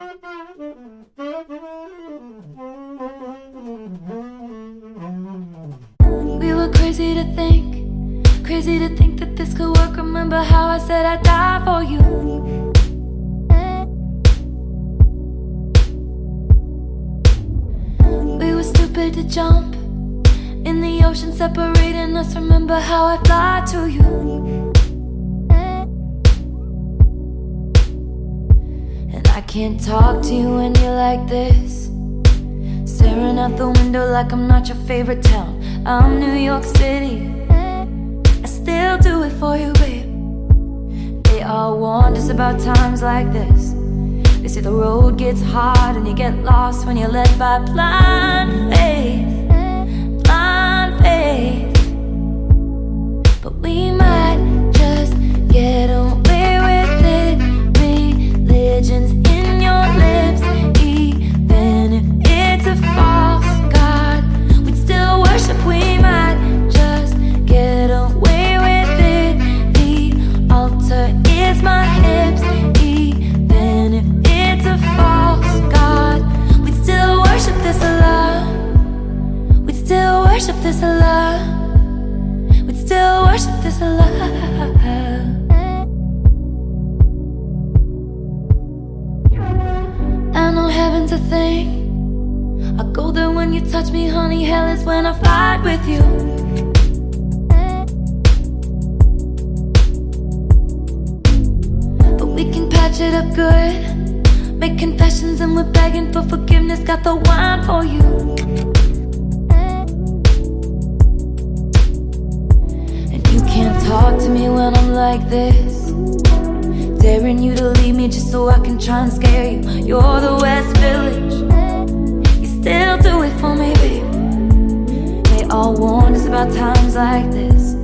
We were crazy to think, crazy to think that this could work. Remember how I said I'd die for you? We were stupid to jump in the ocean, separating us. Remember how I fly to you? I can't talk to you when you're like this. Staring out the window like I'm not your favorite town. I'm New York City. I still do it for you, babe. They all warned us about times like this. They say the road gets hard and you get lost when you're led by blind faith. This love. We'd still worship this love. I know heaven's a thing. I go there when you touch me, honey. Hell is when I fight with you. But we can patch it up good. Make confessions and we're begging for forgiveness. Got the wine when I'm like this. Daring you to leave me just so I can try and scare you. You're the West Village. You still do it for me, babe. They all warned us about times like this.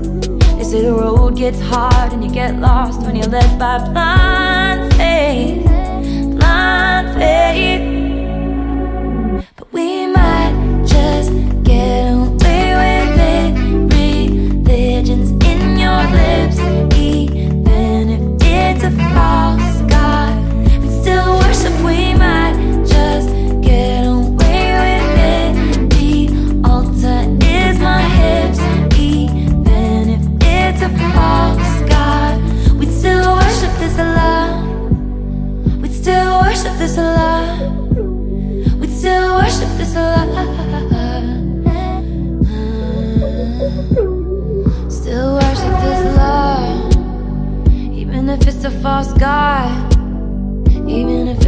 They say the road gets hard and you get lost when you're led by blind worship this love. We'd still worship this love. Uh, still worship this love. Even if it's a false God. Even if